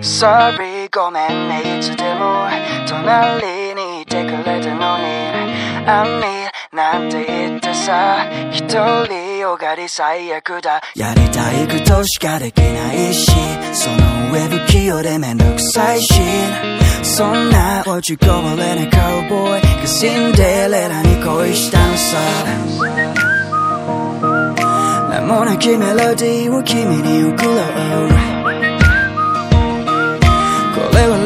Sorry ごめんねいつでも。隣にいてくれたのに。I need なんて言ってさ一人よがり最悪だやりたいことしかできないしその上不器用でめんどくさいしそんな落ちこぼれなカウボーイがシンデレラに恋したのさ名もなきメロディーを君に送ろうこれは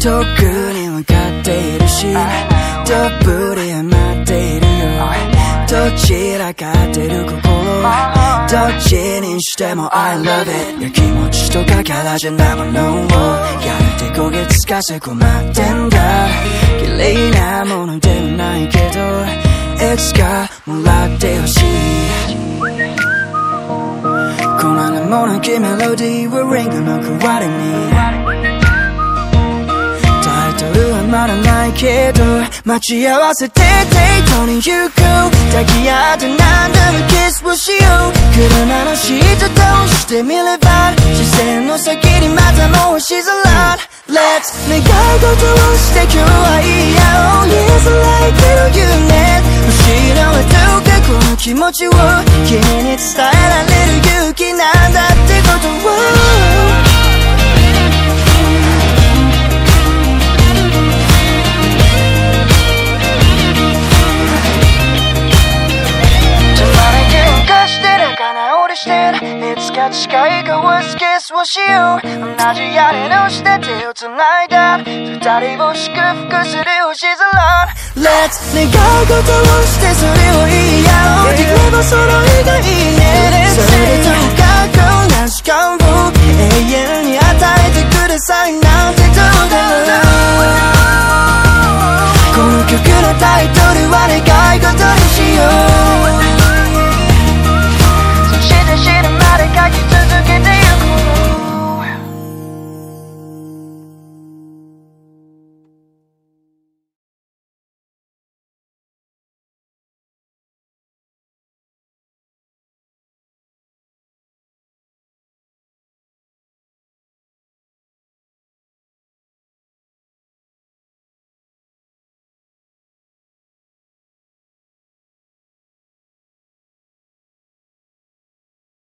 遠くに向かっているしどっぷり余っているよどちらかってる心どっちにしても I love it や気持ちとかからじゃないものをやるて焦げつかせ困ってんだ綺麗なものでもないけどいつかもらってほしいこの名もなきメロディーはリングの代わりに けど待ち合わせてデートに行く抱き合って何度もキスをしよう。車のシート通してみれば視線の先にまたもう星空 Let's 願い事をして今日は言い合おう Yes I like you unit 星のはどうかこの気持ちを君に伝えられ近い顔スキスをしよう同じ屋根の下手を繋いだ二人を祝福する星空 Let's 願い事をしてそれを言い合おうできればその日がいいねそれでどうかこんな時間を永遠に与えてくださいなんてどうだろうこの曲のタイトルは願い事にしよう